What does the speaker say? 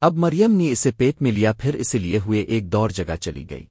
اب مریم نے اسے پیٹ میں لیا، پھر اسے لیے ہوئے ایک دور جگہ چلی گئی۔